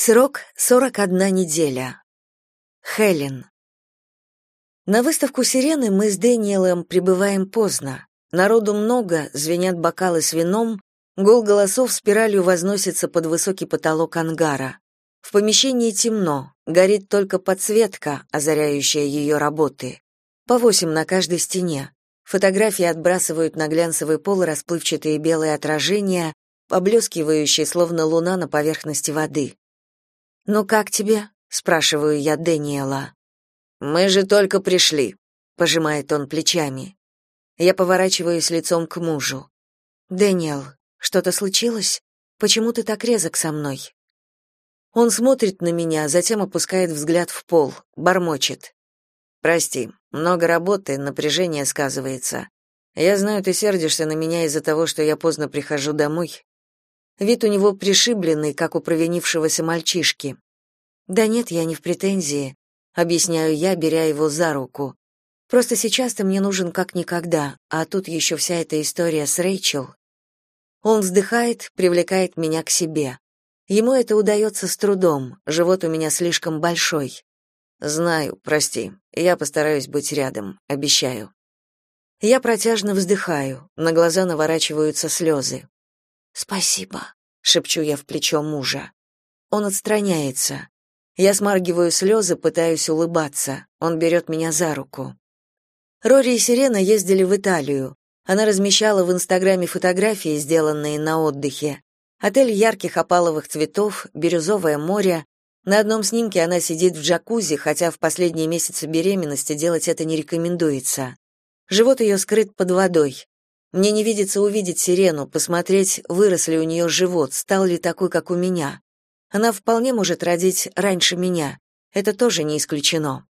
Срок 41 неделя. Хелен. На выставку «Сирены» мы с Дэниелом прибываем поздно. Народу много, звенят бокалы с вином, гул голосов спиралью возносится под высокий потолок ангара. В помещении темно, горит только подсветка, озаряющая ее работы. По восемь на каждой стене. Фотографии отбрасывают на глянцевый пол расплывчатые белые отражения, поблескивающие, словно луна на поверхности воды. «Ну как тебе?» — спрашиваю я Дэниела. «Мы же только пришли», — пожимает он плечами. Я поворачиваюсь лицом к мужу. «Дэниел, что-то случилось? Почему ты так резок со мной?» Он смотрит на меня, затем опускает взгляд в пол, бормочет. «Прости, много работы, напряжение сказывается. Я знаю, ты сердишься на меня из-за того, что я поздно прихожу домой, Вид у него пришибленный, как у провинившегося мальчишки. «Да нет, я не в претензии», — объясняю я, беря его за руку. «Просто сейчас ты мне нужен как никогда, а тут еще вся эта история с Рэйчел». Он вздыхает, привлекает меня к себе. Ему это удается с трудом, живот у меня слишком большой. «Знаю, прости, я постараюсь быть рядом, обещаю». Я протяжно вздыхаю, на глаза наворачиваются слезы. «Спасибо», — шепчу я в плечо мужа. Он отстраняется. Я смаргиваю слезы, пытаюсь улыбаться. Он берет меня за руку. Рори и Сирена ездили в Италию. Она размещала в Инстаграме фотографии, сделанные на отдыхе. Отель ярких опаловых цветов, бирюзовое море. На одном снимке она сидит в джакузи, хотя в последние месяцы беременности делать это не рекомендуется. Живот ее скрыт под водой. Мне не видится увидеть сирену, посмотреть, вырос ли у нее живот, стал ли такой, как у меня. Она вполне может родить раньше меня. Это тоже не исключено.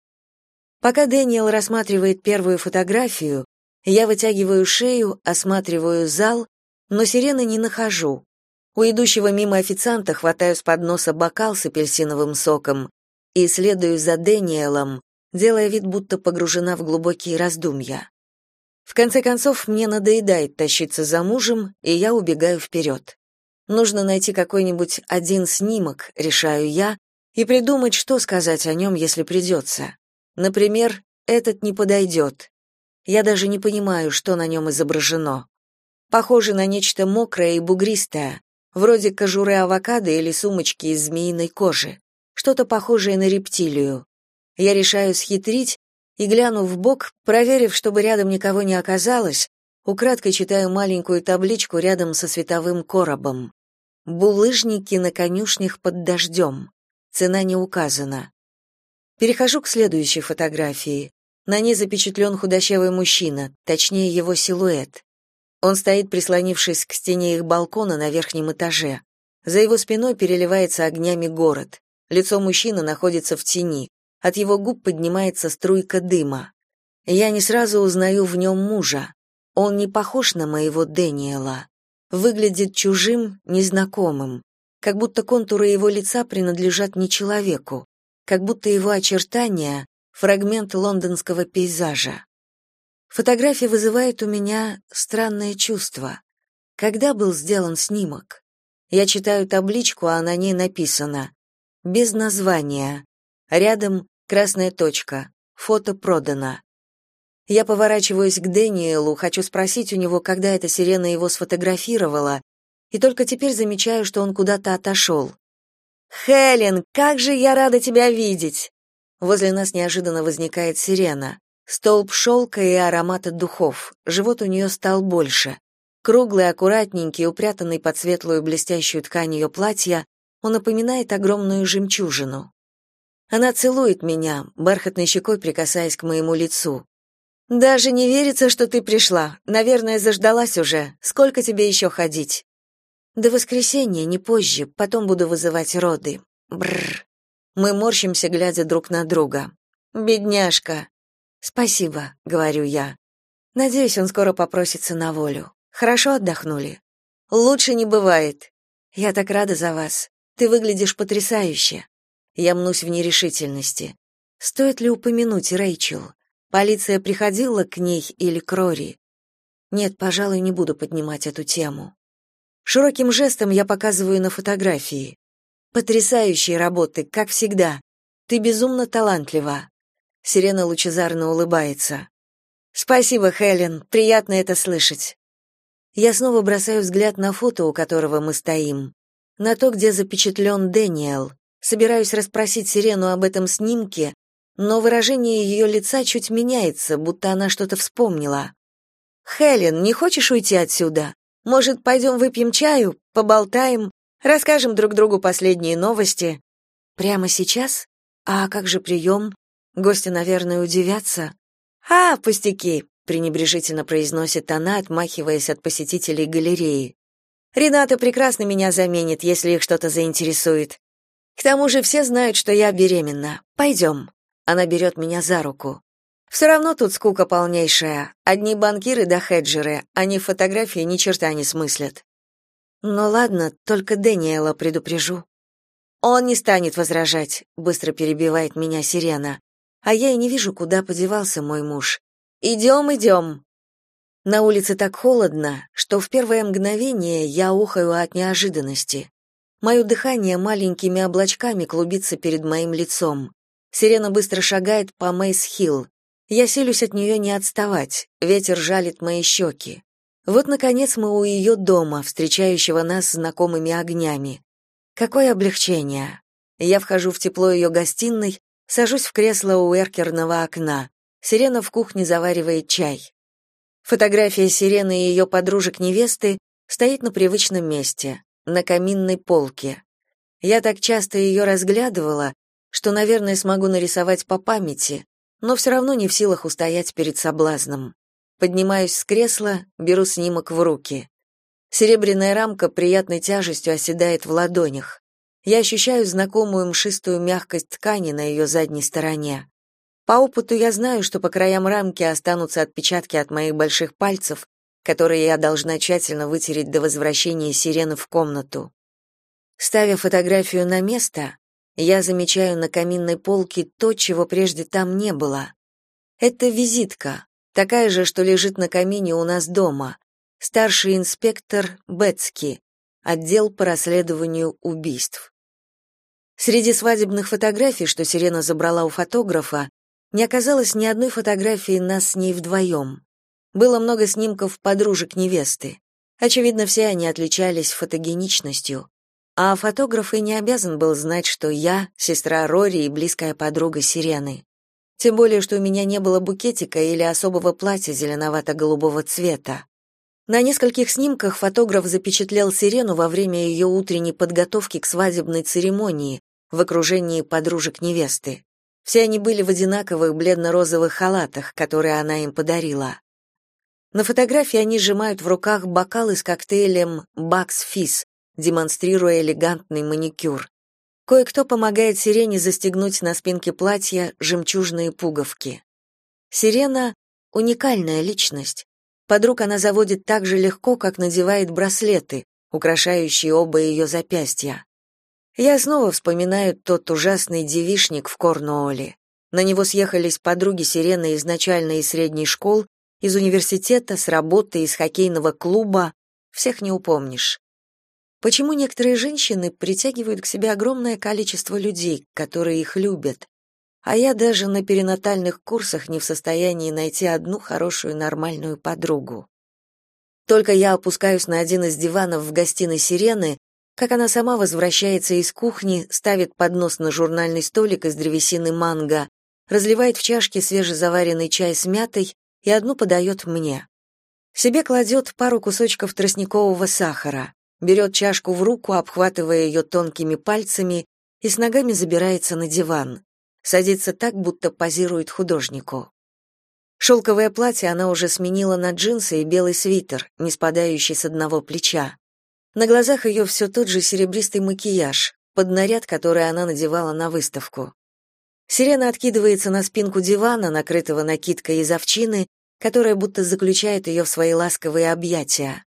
Пока Дэниел рассматривает первую фотографию, я вытягиваю шею, осматриваю зал, но сирены не нахожу. У идущего мимо официанта хватаю с подноса бокал с апельсиновым соком и следую за Дэниелом, делая вид, будто погружена в глубокие раздумья. В конце концов, мне надоедает тащиться за мужем, и я убегаю вперед. Нужно найти какой-нибудь один снимок, решаю я, и придумать, что сказать о нем, если придется. Например, этот не подойдет. Я даже не понимаю, что на нем изображено. Похоже на нечто мокрое и бугристое, вроде кожуры авокадо или сумочки из змеиной кожи. Что-то похожее на рептилию. Я решаю схитрить и, глянув в бок, проверив, чтобы рядом никого не оказалось, украдкой читаю маленькую табличку рядом со световым коробом. «Булыжники на конюшнях под дождем». Цена не указана. Перехожу к следующей фотографии. На ней запечатлен худощавый мужчина, точнее его силуэт. Он стоит, прислонившись к стене их балкона на верхнем этаже. За его спиной переливается огнями город. Лицо мужчины находится в тени. От его губ поднимается струйка дыма. Я не сразу узнаю в нем мужа. Он не похож на моего Дэниела. Выглядит чужим, незнакомым, как будто контуры его лица принадлежат не человеку, как будто его очертания — фрагмент лондонского пейзажа. Фотография вызывает у меня странное чувство. Когда был сделан снимок? Я читаю табличку, а на ней написано «Без названия». Рядом Красная точка. Фото продано. Я поворачиваюсь к Дэниелу, хочу спросить у него, когда эта сирена его сфотографировала, и только теперь замечаю, что он куда-то отошел. «Хелен, как же я рада тебя видеть!» Возле нас неожиданно возникает сирена. Столб шелка и аромата духов. Живот у нее стал больше. Круглый, аккуратненький, упрятанный под светлую блестящую ткань ее платья, он напоминает огромную жемчужину. Она целует меня, бархатной щекой прикасаясь к моему лицу. «Даже не верится, что ты пришла. Наверное, заждалась уже. Сколько тебе еще ходить?» «До воскресенья, не позже. Потом буду вызывать роды. Бррр». Мы морщимся, глядя друг на друга. «Бедняжка». «Спасибо», — говорю я. «Надеюсь, он скоро попросится на волю. Хорошо отдохнули?» «Лучше не бывает». «Я так рада за вас. Ты выглядишь потрясающе». Я мнусь в нерешительности. Стоит ли упомянуть Рэйчел? Полиция приходила к ней или к Рори? Нет, пожалуй, не буду поднимать эту тему. Широким жестом я показываю на фотографии. Потрясающие работы, как всегда. Ты безумно талантлива. Сирена лучезарно улыбается. Спасибо, Хелен, приятно это слышать. Я снова бросаю взгляд на фото, у которого мы стоим. На то, где запечатлен Дэниел. Собираюсь расспросить Сирену об этом снимке, но выражение ее лица чуть меняется, будто она что-то вспомнила. «Хелен, не хочешь уйти отсюда? Может, пойдем выпьем чаю, поболтаем, расскажем друг другу последние новости?» «Прямо сейчас? А как же прием? Гости, наверное, удивятся». «А, пустяки», — пренебрежительно произносит она, отмахиваясь от посетителей галереи. «Рената прекрасно меня заменит, если их что-то заинтересует. К тому же все знают, что я беременна. Пойдем». Она берет меня за руку. «Все равно тут скука полнейшая. Одни банкиры да хеджеры, они фотографии ни черта не смыслят». «Ну ладно, только Дэниела предупрежу». «Он не станет возражать», — быстро перебивает меня Сирена. «А я и не вижу, куда подевался мой муж. Идем, идем». На улице так холодно, что в первое мгновение я ухаю от неожиданности. Мое дыхание маленькими облачками клубится перед моим лицом. Сирена быстро шагает по Мейс-Хилл. Я силюсь от нее не отставать, ветер жалит мои щеки. Вот, наконец, мы у ее дома, встречающего нас знакомыми огнями. Какое облегчение! Я вхожу в тепло ее гостиной, сажусь в кресло у эркерного окна. Сирена в кухне заваривает чай. Фотография Сирены и ее подружек-невесты стоит на привычном месте на каминной полке. Я так часто ее разглядывала, что, наверное, смогу нарисовать по памяти, но все равно не в силах устоять перед соблазном. Поднимаюсь с кресла, беру снимок в руки. Серебряная рамка приятной тяжестью оседает в ладонях. Я ощущаю знакомую мшистую мягкость ткани на ее задней стороне. По опыту я знаю, что по краям рамки останутся отпечатки от моих больших пальцев, которые я должна тщательно вытереть до возвращения сирены в комнату. Ставя фотографию на место, я замечаю на каминной полке то, чего прежде там не было. Это визитка, такая же, что лежит на камине у нас дома. Старший инспектор Бетски, отдел по расследованию убийств. Среди свадебных фотографий, что Сирена забрала у фотографа, не оказалось ни одной фотографии нас с ней вдвоем. Было много снимков подружек невесты. Очевидно, все они отличались фотогеничностью. А фотограф и не обязан был знать, что я — сестра Рори и близкая подруга Сирены. Тем более, что у меня не было букетика или особого платья зеленовато-голубого цвета. На нескольких снимках фотограф запечатлел Сирену во время ее утренней подготовки к свадебной церемонии в окружении подружек невесты. Все они были в одинаковых бледно-розовых халатах, которые она им подарила. На фотографии они сжимают в руках бокалы с коктейлем «Бакс Физ», демонстрируя элегантный маникюр. Кое-кто помогает Сирене застегнуть на спинке платья жемчужные пуговки. Сирена — уникальная личность. Подруг она заводит так же легко, как надевает браслеты, украшающие оба ее запястья. Я снова вспоминаю тот ужасный девишник в Корнуолле. На него съехались подруги Сирены из начальной и средней школ из университета, с работы, из хоккейного клуба, всех не упомнишь. Почему некоторые женщины притягивают к себе огромное количество людей, которые их любят, а я даже на перинатальных курсах не в состоянии найти одну хорошую нормальную подругу? Только я опускаюсь на один из диванов в гостиной Сирены, как она сама возвращается из кухни, ставит поднос на журнальный столик из древесины манго, разливает в чашке свежезаваренный чай с мятой и одну подает мне. Себе кладет пару кусочков тростникового сахара, берет чашку в руку, обхватывая ее тонкими пальцами, и с ногами забирается на диван. Садится так, будто позирует художнику. Шелковое платье она уже сменила на джинсы и белый свитер, не спадающий с одного плеча. На глазах ее все тот же серебристый макияж, под наряд, который она надевала на выставку. Сирена откидывается на спинку дивана, накрытого накидкой из овчины, которая будто заключает ее в свои ласковые объятия.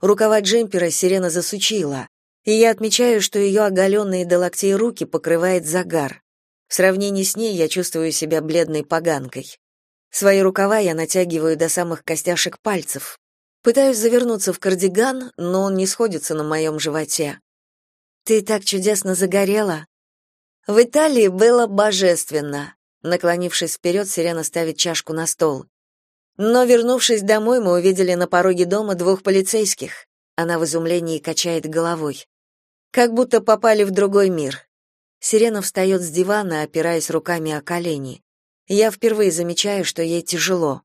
Рукава джемпера Сирена засучила, и я отмечаю, что ее оголенные до локтей руки покрывает загар. В сравнении с ней я чувствую себя бледной поганкой. Свои рукава я натягиваю до самых костяшек пальцев. Пытаюсь завернуться в кардиган, но он не сходится на моем животе. Ты так чудесно загорела. В Италии было божественно. Наклонившись вперед, Сирена ставит чашку на стол. Но, вернувшись домой, мы увидели на пороге дома двух полицейских. Она в изумлении качает головой. Как будто попали в другой мир. Сирена встает с дивана, опираясь руками о колени. Я впервые замечаю, что ей тяжело.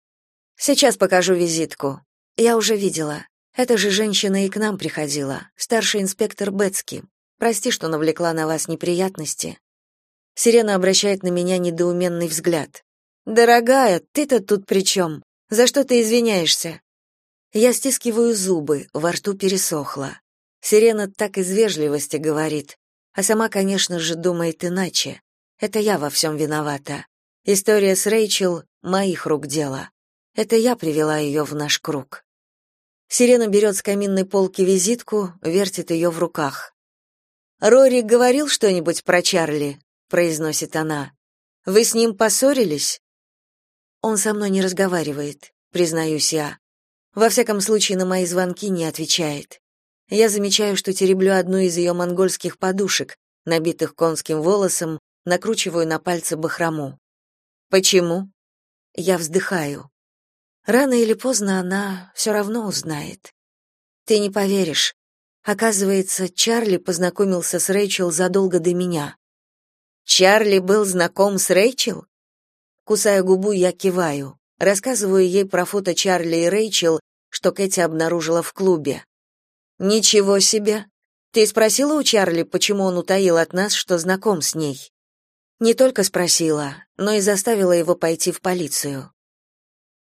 Сейчас покажу визитку. Я уже видела. Эта же женщина и к нам приходила, старший инспектор Бетски. Прости, что навлекла на вас неприятности. Сирена обращает на меня недоуменный взгляд. Дорогая, ты-то тут при чем? За что ты извиняешься? Я стискиваю зубы, во рту пересохло. Сирена так из вежливости говорит, а сама, конечно же, думает иначе. Это я во всем виновата. История с Рэйчел — моих рук дело. Это я привела ее в наш круг. Сирена берет с каминной полки визитку, вертит ее в руках. «Рори говорил что-нибудь про Чарли?» — произносит она. «Вы с ним поссорились?» Он со мной не разговаривает, признаюсь я. Во всяком случае, на мои звонки не отвечает. Я замечаю, что тереблю одну из ее монгольских подушек, набитых конским волосом, накручиваю на пальцы бахрому. Почему? Я вздыхаю. Рано или поздно она все равно узнает. Ты не поверишь. Оказывается, Чарли познакомился с Рэйчел задолго до меня. Чарли был знаком с Рэйчел? Кусая губу, я киваю. Рассказываю ей про фото Чарли и Рэйчел, что Кэти обнаружила в клубе. Ничего себе. Ты спросила у Чарли, почему он утаил от нас, что знаком с ней? Не только спросила, но и заставила его пойти в полицию.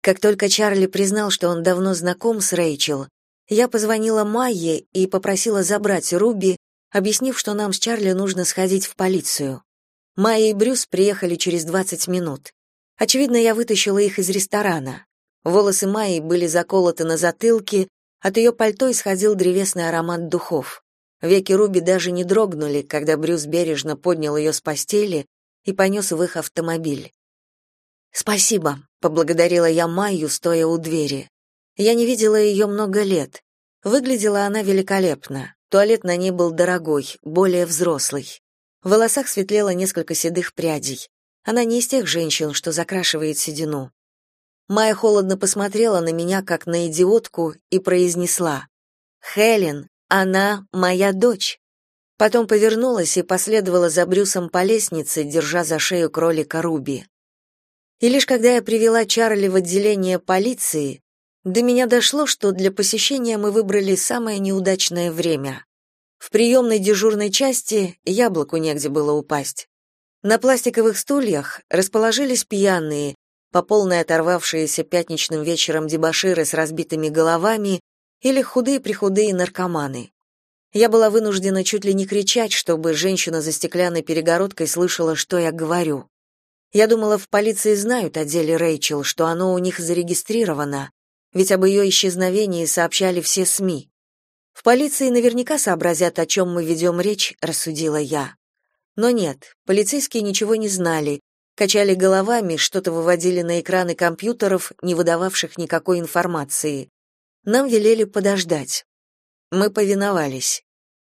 Как только Чарли признал, что он давно знаком с Рэйчел, я позвонила Майе и попросила забрать Руби, объяснив, что нам с Чарли нужно сходить в полицию. Майя и Брюс приехали через 20 минут. Очевидно, я вытащила их из ресторана. Волосы Майи были заколоты на затылке, от ее пальто исходил древесный аромат духов. Веки Руби даже не дрогнули, когда Брюс бережно поднял ее с постели и понес в их автомобиль. «Спасибо», — поблагодарила я Майю, стоя у двери. Я не видела ее много лет. Выглядела она великолепно. Туалет на ней был дорогой, более взрослый. В волосах светлело несколько седых прядей. Она не из тех женщин, что закрашивает седину. Майя холодно посмотрела на меня, как на идиотку, и произнесла. «Хелен, она моя дочь». Потом повернулась и последовала за Брюсом по лестнице, держа за шею кролика Руби. И лишь когда я привела Чарли в отделение полиции, до меня дошло, что для посещения мы выбрали самое неудачное время. В приемной дежурной части яблоку негде было упасть. На пластиковых стульях расположились пьяные, по полной оторвавшиеся пятничным вечером дебоширы с разбитыми головами или худые-прихудые наркоманы. Я была вынуждена чуть ли не кричать, чтобы женщина за стеклянной перегородкой слышала, что я говорю. Я думала, в полиции знают о деле Рэйчел, что оно у них зарегистрировано, ведь об ее исчезновении сообщали все СМИ. В полиции наверняка сообразят, о чем мы ведем речь, рассудила я. Но нет, полицейские ничего не знали, качали головами, что-то выводили на экраны компьютеров, не выдававших никакой информации. Нам велели подождать. Мы повиновались.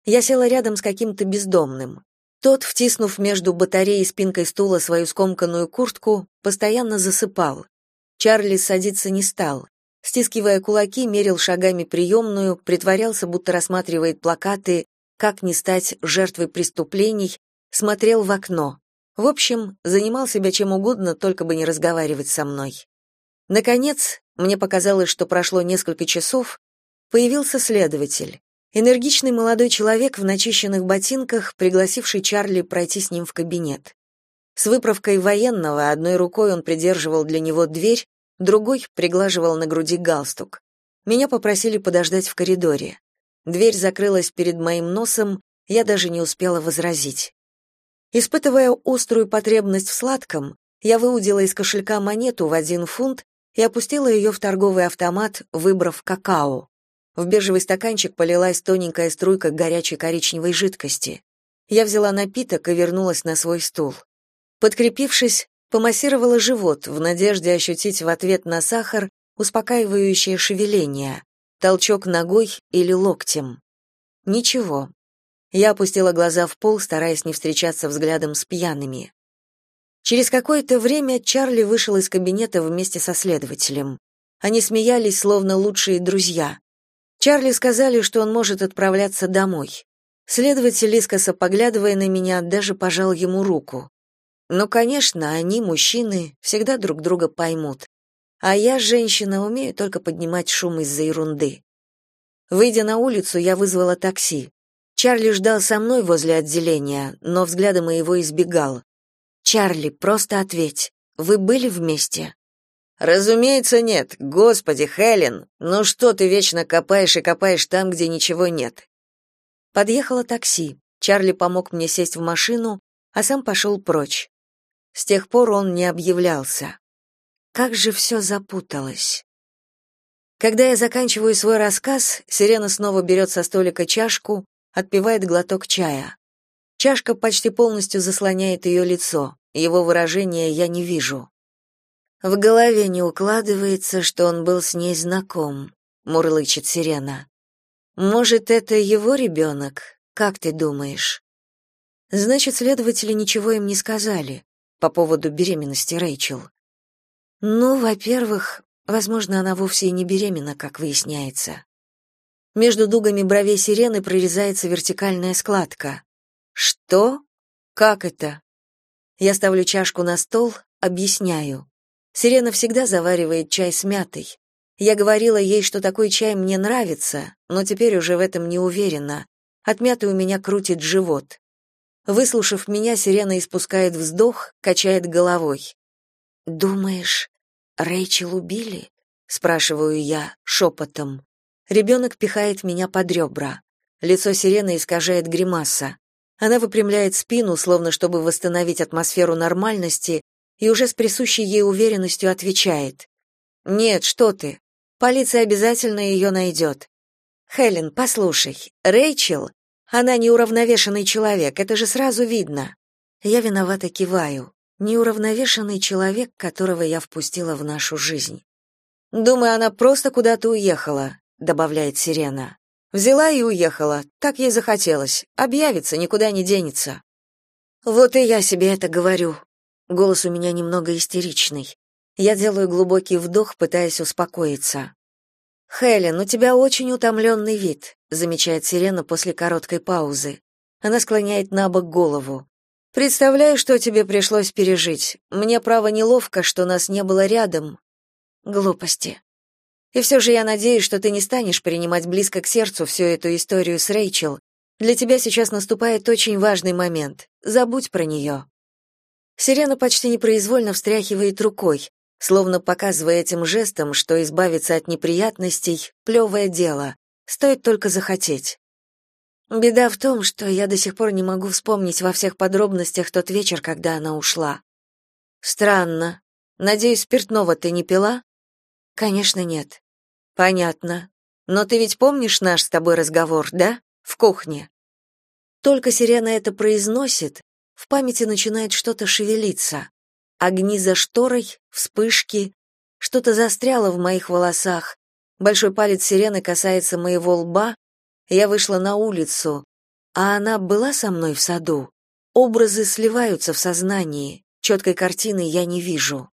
Я села рядом с каким-то бездомным. Тот, втиснув между батареей и спинкой стула свою скомканную куртку, постоянно засыпал. Чарли садиться не стал. Стискивая кулаки, мерил шагами приемную, притворялся, будто рассматривает плакаты «Как не стать жертвой преступлений», смотрел в окно. В общем, занимал себя чем угодно, только бы не разговаривать со мной. Наконец, мне показалось, что прошло несколько часов, появился следователь. Энергичный молодой человек в начищенных ботинках, пригласивший Чарли пройти с ним в кабинет. С выправкой военного одной рукой он придерживал для него дверь, другой приглаживал на груди галстук. Меня попросили подождать в коридоре. Дверь закрылась перед моим носом, я даже не успела возразить. Испытывая острую потребность в сладком, я выудила из кошелька монету в один фунт и опустила ее в торговый автомат, выбрав какао. В бежевый стаканчик полилась тоненькая струйка горячей коричневой жидкости. Я взяла напиток и вернулась на свой стул. Подкрепившись, помассировала живот в надежде ощутить в ответ на сахар успокаивающее шевеление, толчок ногой или локтем. Ничего. Я опустила глаза в пол, стараясь не встречаться взглядом с пьяными. Через какое-то время Чарли вышел из кабинета вместе со следователем. Они смеялись, словно лучшие друзья. Чарли сказали, что он может отправляться домой. Следователь, искоса поглядывая на меня, даже пожал ему руку. Но, конечно, они, мужчины, всегда друг друга поймут. А я, женщина, умею только поднимать шум из-за ерунды. Выйдя на улицу, я вызвала такси. Чарли ждал со мной возле отделения, но взгляда моего избегал. «Чарли, просто ответь. Вы были вместе?» «Разумеется, нет. Господи, Хелен, ну что ты вечно копаешь и копаешь там, где ничего нет?» Подъехало такси. Чарли помог мне сесть в машину, а сам пошел прочь. С тех пор он не объявлялся. Как же все запуталось. Когда я заканчиваю свой рассказ, Сирена снова берет со столика чашку, отпивает глоток чая. Чашка почти полностью заслоняет ее лицо, его выражения я не вижу. В голове не укладывается, что он был с ней знаком, мурлычет Сирена. Может, это его ребенок? Как ты думаешь? Значит, следователи ничего им не сказали по поводу беременности Рэйчел. Ну, во-первых, возможно, она вовсе и не беременна, как выясняется. Между дугами бровей сирены прорезается вертикальная складка. Что? Как это? Я ставлю чашку на стол, объясняю. Сирена всегда заваривает чай с мятой. Я говорила ей, что такой чай мне нравится, но теперь уже в этом не уверена. От мяты у меня крутит живот. Выслушав меня, Сирена испускает вздох, качает головой. «Думаешь, Рэйчел убили?» — спрашиваю я шепотом. Ребенок пихает меня под ребра. Лицо Сирены искажает гримаса. Она выпрямляет спину, словно чтобы восстановить атмосферу нормальности, и уже с присущей ей уверенностью отвечает. «Нет, что ты. Полиция обязательно ее найдет. Хелен, послушай, Рэйчел, она неуравновешенный человек, это же сразу видно». Я виновато киваю неуравновешенный человек, которого я впустила в нашу жизнь. Думаю, она просто куда-то уехала, добавляет Сирена. Взяла и уехала, так ей захотелось. Объявится, никуда не денется. Вот и я себе это говорю. Голос у меня немного истеричный. Я делаю глубокий вдох, пытаясь успокоиться. Хелен, у тебя очень утомленный вид, замечает Сирена после короткой паузы. Она склоняет на бок голову. Представляю, что тебе пришлось пережить. Мне право неловко, что нас не было рядом. Глупости. И все же я надеюсь, что ты не станешь принимать близко к сердцу всю эту историю с Рэйчел. Для тебя сейчас наступает очень важный момент. Забудь про нее». Сирена почти непроизвольно встряхивает рукой, словно показывая этим жестом, что избавиться от неприятностей — плевое дело, стоит только захотеть. Беда в том, что я до сих пор не могу вспомнить во всех подробностях тот вечер, когда она ушла. Странно. Надеюсь, спиртного ты не пила? Конечно, нет. Понятно. Но ты ведь помнишь наш с тобой разговор, да? В кухне. Только Сирена это произносит, в памяти начинает что-то шевелиться. Огни за шторой, вспышки, что-то застряло в моих волосах. Большой палец Сирены касается моего лба, я вышла на улицу, а она была со мной в саду. Образы сливаются в сознании, четкой картины я не вижу.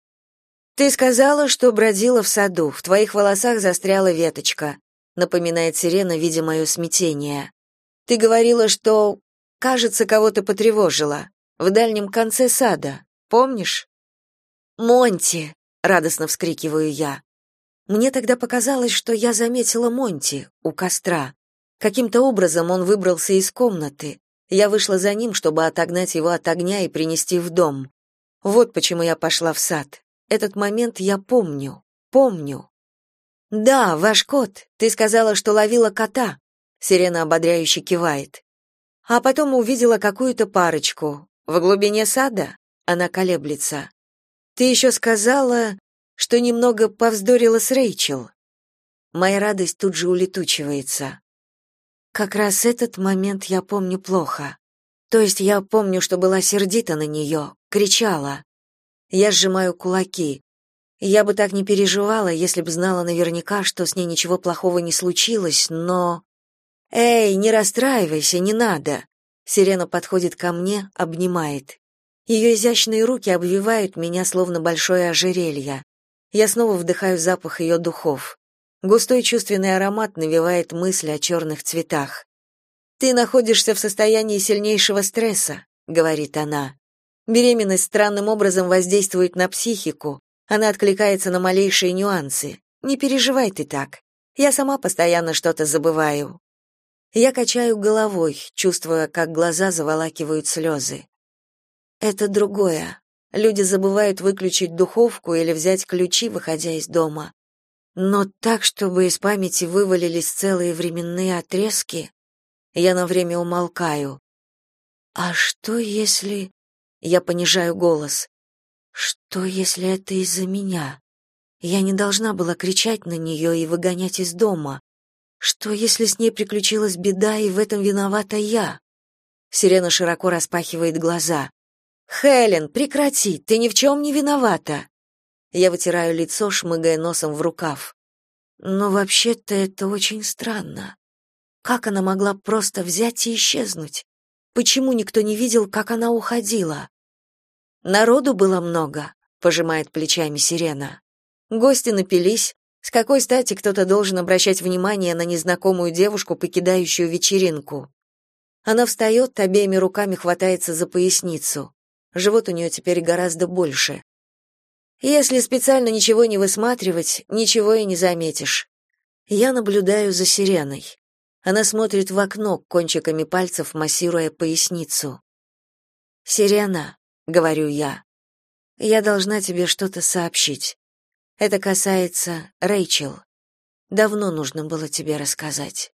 Ты сказала, что бродила в саду, в твоих волосах застряла веточка, напоминает Сирена, видя мое смятение. Ты говорила, что, кажется, кого-то потревожила в дальнем конце сада. Помнишь? Монти, радостно вскрикиваю я. Мне тогда показалось, что я заметила Монти у костра. Каким-то образом он выбрался из комнаты. Я вышла за ним, чтобы отогнать его от огня и принести в дом. Вот почему я пошла в сад. Этот момент я помню. Помню. Да, ваш кот. Ты сказала, что ловила кота. Сирена ободряюще кивает. А потом увидела какую-то парочку. В глубине сада она колеблется. Ты еще сказала, что немного повздорила с Рэйчел. Моя радость тут же улетучивается. Как раз этот момент я помню плохо. То есть я помню, что была сердита на нее, кричала. Я сжимаю кулаки. Я бы так не переживала, если бы знала наверняка, что с ней ничего плохого не случилось, но... Эй, не расстраивайся, не надо. Сирена подходит ко мне, обнимает. Ее изящные руки обвивают меня словно большое ожерелье. Я снова вдыхаю запах ее духов. Густой чувственный аромат навевает мысли о черных цветах. Ты находишься в состоянии сильнейшего стресса, говорит она. Беременность странным образом воздействует на психику. Она откликается на малейшие нюансы. Не переживай ты так. Я сама постоянно что-то забываю. Я качаю головой, чувствуя, как глаза заволакивают слезы. Это другое. Люди забывают выключить духовку или взять ключи, выходя из дома. Но так, чтобы из памяти вывалились целые временные отрезки, я на время умолкаю. А что если... Я понижаю голос. Что если это из-за меня? Я не должна была кричать на нее и выгонять из дома. Что если с ней приключилась беда, и в этом виновата я? Сирена широко распахивает глаза. Хелен, прекрати, ты ни в чем не виновата. Я вытираю лицо, шмыгая носом в рукав. Но вообще-то это очень странно. Как она могла просто взять и исчезнуть? Почему никто не видел, как она уходила? Народу было много, пожимает плечами Сирена. Гости напились. С какой стати кто-то должен обращать внимание на незнакомую девушку, покидающую вечеринку? Она встает, обеими руками хватается за поясницу. Живот у нее теперь гораздо больше. Если специально ничего не высматривать, ничего и не заметишь. Я наблюдаю за сиреной. Она смотрит в окно, кончиками пальцев массируя поясницу. «Сирена», — говорю я, — «я должна тебе что-то сообщить. Это касается Рэйчел. Давно нужно было тебе рассказать».